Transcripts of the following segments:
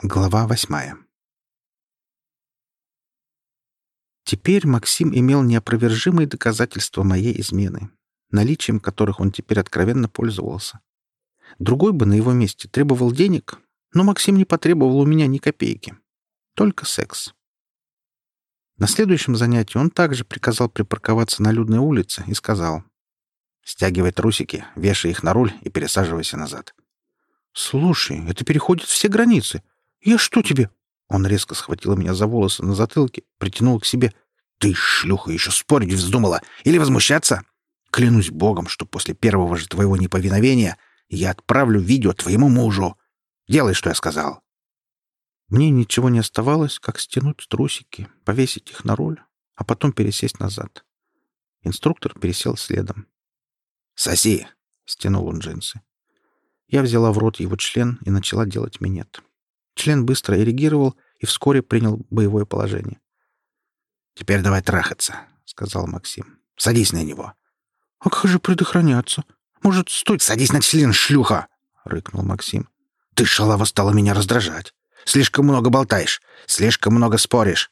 Глава восьмая Теперь Максим имел неопровержимые доказательства моей измены, наличием которых он теперь откровенно пользовался. Другой бы на его месте требовал денег, но Максим не потребовал у меня ни копейки. Только секс. На следующем занятии он также приказал припарковаться на людной улице и сказал «Стягивай трусики, вешай их на руль и пересаживайся назад». «Слушай, это переходит все границы. Я что тебе?» Он резко схватил меня за волосы на затылке, притянул к себе. «Ты, шлюха, еще спорить вздумала? Или возмущаться? Клянусь богом, что после первого же твоего неповиновения я отправлю видео твоему мужу. Делай, что я сказал». Мне ничего не оставалось, как стянуть трусики, повесить их на руль, а потом пересесть назад. Инструктор пересел следом. «Соси!» — стянул он джинсы. Я взяла в рот его член и начала делать минет. Член быстро эрегировал и вскоре принял боевое положение. «Теперь давай трахаться», — сказал Максим. «Садись на него». «А как же предохраняться? Может, стой...» «Садись на член, шлюха!» — рыкнул Максим. «Ты, шалава, стала меня раздражать. Слишком много болтаешь, слишком много споришь.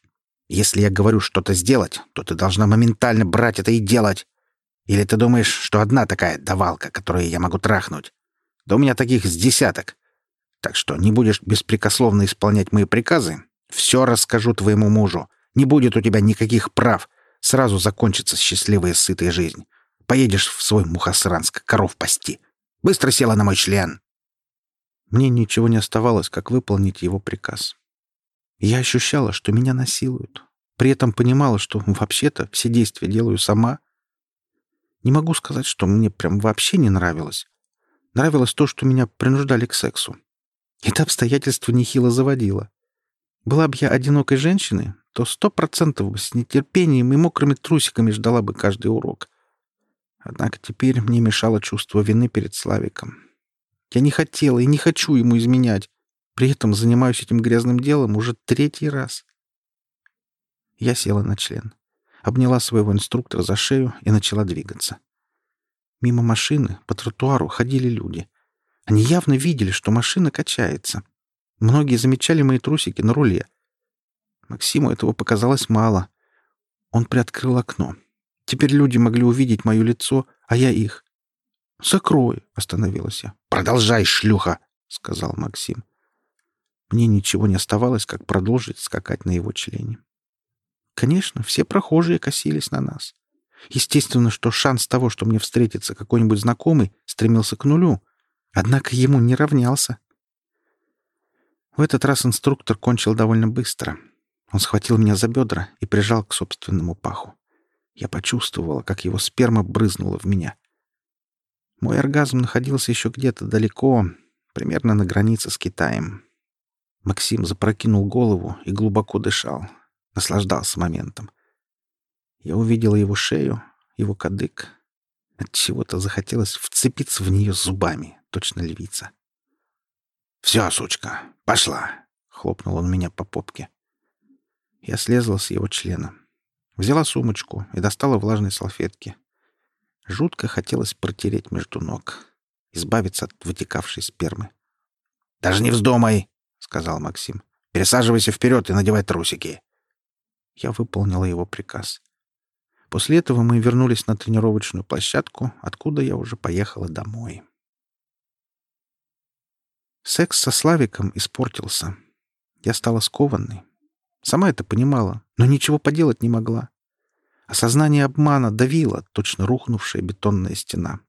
Если я говорю что-то сделать, то ты должна моментально брать это и делать. Или ты думаешь, что одна такая давалка, которую я могу трахнуть? Да у меня таких с десяток. Так что не будешь беспрекословно исполнять мои приказы, все расскажу твоему мужу. Не будет у тебя никаких прав. Сразу закончится счастливая сытая жизнь. Поедешь в свой Мухосранск коров пасти. Быстро села на мой член. Мне ничего не оставалось, как выполнить его приказ. Я ощущала, что меня насилуют. При этом понимала, что вообще-то все действия делаю сама. Не могу сказать, что мне прям вообще не нравилось. Нравилось то, что меня принуждали к сексу. Это обстоятельство нехило заводило. Была бы я одинокой женщиной, то сто процентов с нетерпением и мокрыми трусиками ждала бы каждый урок. Однако теперь мне мешало чувство вины перед Славиком. Я не хотела и не хочу ему изменять. При этом занимаюсь этим грязным делом уже третий раз. Я села на член, обняла своего инструктора за шею и начала двигаться. Мимо машины по тротуару ходили люди. Они явно видели, что машина качается. Многие замечали мои трусики на руле. Максиму этого показалось мало. Он приоткрыл окно. Теперь люди могли увидеть мое лицо, а я их. «Закрой!» — остановилась я. «Продолжай, шлюха!» — сказал Максим. Мне ничего не оставалось, как продолжить скакать на его члене. Конечно, все прохожие косились на нас. Естественно, что шанс того, что мне встретится какой-нибудь знакомый, стремился к нулю. Однако ему не равнялся. В этот раз инструктор кончил довольно быстро. Он схватил меня за бедра и прижал к собственному паху. Я почувствовала, как его сперма брызнула в меня. Мой оргазм находился еще где-то далеко, примерно на границе с Китаем. Максим запрокинул голову и глубоко дышал, наслаждался моментом. Я увидела его шею, его кадык. От чего-то захотелось вцепиться в нее зубами, точно львица. «Все, сучка, пошла!» — хлопнул он меня по попке. Я слезла с его члена. Взяла сумочку и достала влажные салфетки. Жутко хотелось протереть между ног, избавиться от вытекавшей спермы. «Даже не вздумай!» — сказал Максим. «Пересаживайся вперед и надевай трусики!» Я выполнила его приказ. После этого мы вернулись на тренировочную площадку, откуда я уже поехала домой. Секс со Славиком испортился. Я стала скованной. Сама это понимала, но ничего поделать не могла. Осознание обмана давило, точно рухнувшая бетонная стена.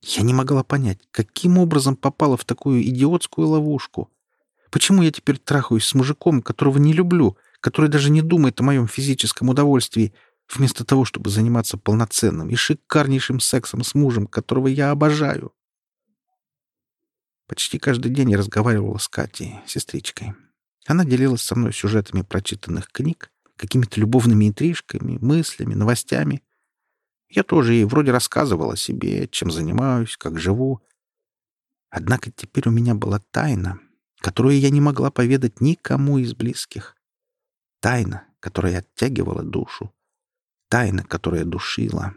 Я не могла понять, каким образом попала в такую идиотскую ловушку. Почему я теперь трахаюсь с мужиком, которого не люблю, который даже не думает о моем физическом удовольствии, вместо того, чтобы заниматься полноценным и шикарнейшим сексом с мужем, которого я обожаю? Почти каждый день я разговаривала с Катей, сестричкой. Она делилась со мной сюжетами прочитанных книг, какими-то любовными интрижками, мыслями, новостями. Я тоже ей вроде рассказывал о себе, чем занимаюсь, как живу. Однако теперь у меня была тайна, которую я не могла поведать никому из близких. Тайна, которая оттягивала душу. Тайна, которая душила.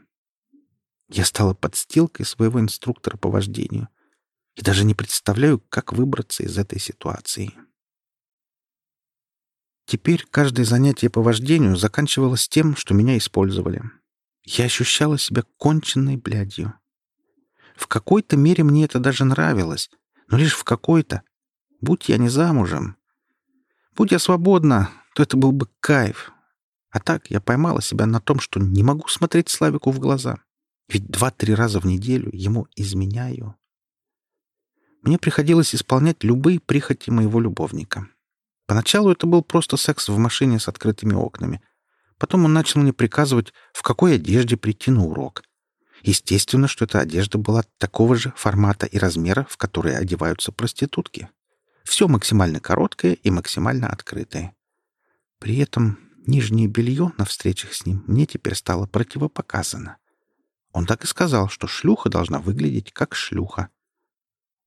Я стала подстилкой своего инструктора по вождению и даже не представляю, как выбраться из этой ситуации. Теперь каждое занятие по вождению заканчивалось тем, что меня использовали. Я ощущала себя конченной блядью. В какой-то мере мне это даже нравилось, но лишь в какой-то. Будь я не замужем. Будь я свободна, то это был бы кайф. А так я поймала себя на том, что не могу смотреть Славику в глаза. Ведь два-три раза в неделю ему изменяю. Мне приходилось исполнять любые прихоти моего любовника. Поначалу это был просто секс в машине с открытыми окнами. Потом он начал мне приказывать, в какой одежде прийти на урок. Естественно, что эта одежда была такого же формата и размера, в которые одеваются проститутки. Все максимально короткое и максимально открытое. При этом нижнее белье на встречах с ним мне теперь стало противопоказано. Он так и сказал, что шлюха должна выглядеть как шлюха.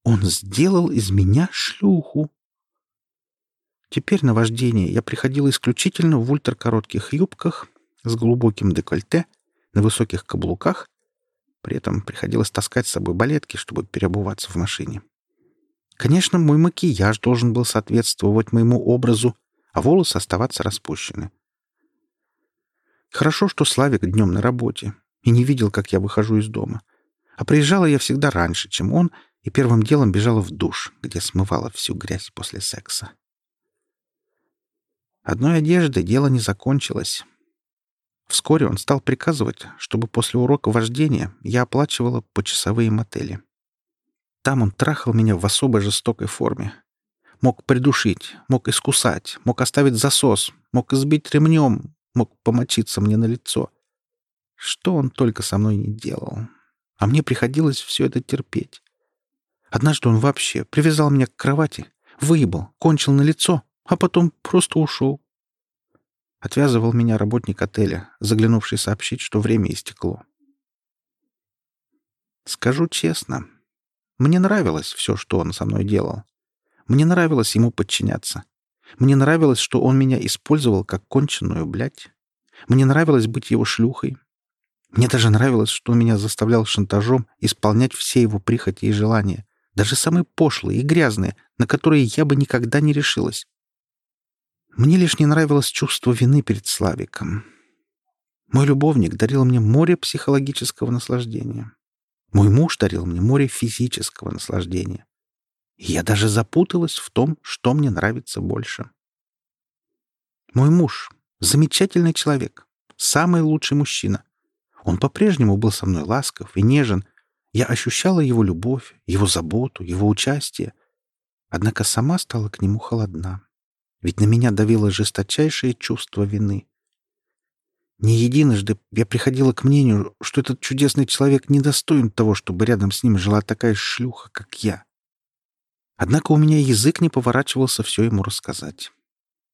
Он сделал из меня шлюху. Теперь на вождение я приходила исключительно в ультракоротких юбках с глубоким декольте, на высоких каблуках. При этом приходилось таскать с собой балетки, чтобы переобуваться в машине. Конечно, мой макияж должен был соответствовать моему образу, а волосы оставаться распущены. Хорошо, что Славик днем на работе и не видел, как я выхожу из дома. А приезжала я всегда раньше, чем он, и первым делом бежала в душ, где смывала всю грязь после секса. Одной одеждой дело не закончилось. Вскоре он стал приказывать, чтобы после урока вождения я оплачивала почасовые мотели. Там он трахал меня в особо жестокой форме. Мог придушить, мог искусать, мог оставить засос, мог избить ремнем, мог помочиться мне на лицо. Что он только со мной не делал. А мне приходилось все это терпеть. Однажды он вообще привязал меня к кровати, выебал, кончил на лицо, а потом просто ушел. Отвязывал меня работник отеля, заглянувший сообщить, что время истекло. Скажу честно, мне нравилось все, что он со мной делал. Мне нравилось ему подчиняться. Мне нравилось, что он меня использовал как конченую, блядь. Мне нравилось быть его шлюхой. Мне даже нравилось, что он меня заставлял шантажом исполнять все его прихоти и желания, даже самые пошлые и грязные, на которые я бы никогда не решилась. Мне лишь не нравилось чувство вины перед Славиком. Мой любовник дарил мне море психологического наслаждения. Мой муж дарил мне море физического наслаждения. Я даже запуталась в том, что мне нравится больше. Мой муж — замечательный человек, самый лучший мужчина. Он по-прежнему был со мной ласков и нежен. Я ощущала его любовь, его заботу, его участие. Однако сама стала к нему холодна. Ведь на меня давило жесточайшее чувство вины. Не единожды я приходила к мнению, что этот чудесный человек недостоин того, чтобы рядом с ним жила такая шлюха, как я. Однако у меня язык не поворачивался все ему рассказать.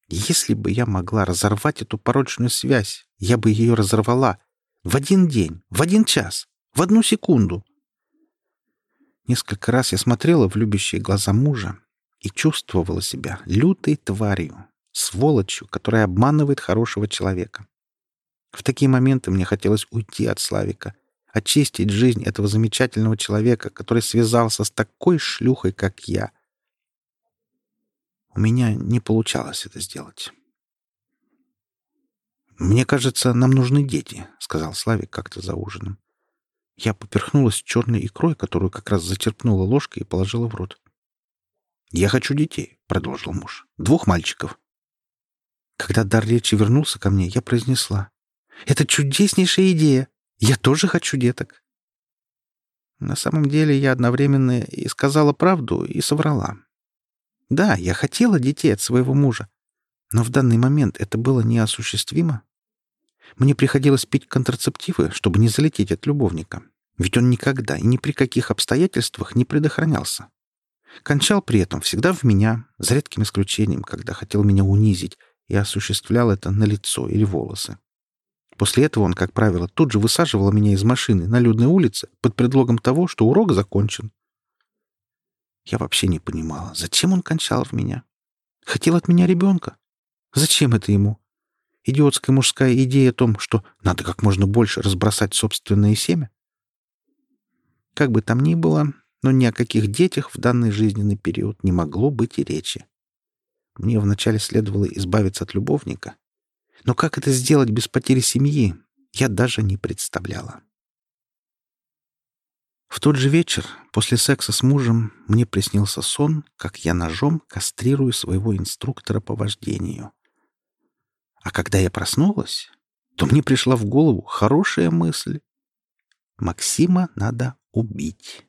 Если бы я могла разорвать эту порочную связь, я бы ее разорвала в один день, в один час, в одну секунду. Несколько раз я смотрела в любящие глаза мужа, и чувствовала себя лютой тварью, сволочью, которая обманывает хорошего человека. В такие моменты мне хотелось уйти от Славика, очистить жизнь этого замечательного человека, который связался с такой шлюхой, как я. У меня не получалось это сделать. «Мне кажется, нам нужны дети», — сказал Славик как-то за ужином. Я поперхнулась черной икрой, которую как раз зачерпнула ложкой и положила в рот. «Я хочу детей», — продолжил муж. «Двух мальчиков». Когда дар речи вернулся ко мне, я произнесла. «Это чудеснейшая идея! Я тоже хочу деток!» На самом деле я одновременно и сказала правду, и соврала. Да, я хотела детей от своего мужа, но в данный момент это было неосуществимо. Мне приходилось пить контрацептивы, чтобы не залететь от любовника, ведь он никогда и ни при каких обстоятельствах не предохранялся. Кончал при этом всегда в меня, за редким исключением, когда хотел меня унизить, и осуществлял это на лицо или волосы. После этого он, как правило, тут же высаживал меня из машины на людной улице под предлогом того, что урок закончен. Я вообще не понимала, зачем он кончал в меня. Хотел от меня ребенка. Зачем это ему? Идиотская мужская идея о том, что надо как можно больше разбросать собственное семя? Как бы там ни было, но ни о каких детях в данный жизненный период не могло быть и речи. Мне вначале следовало избавиться от любовника. Но как это сделать без потери семьи, я даже не представляла. В тот же вечер, после секса с мужем, мне приснился сон, как я ножом кастрирую своего инструктора по вождению. А когда я проснулась, то мне пришла в голову хорошая мысль. Максима надо убить.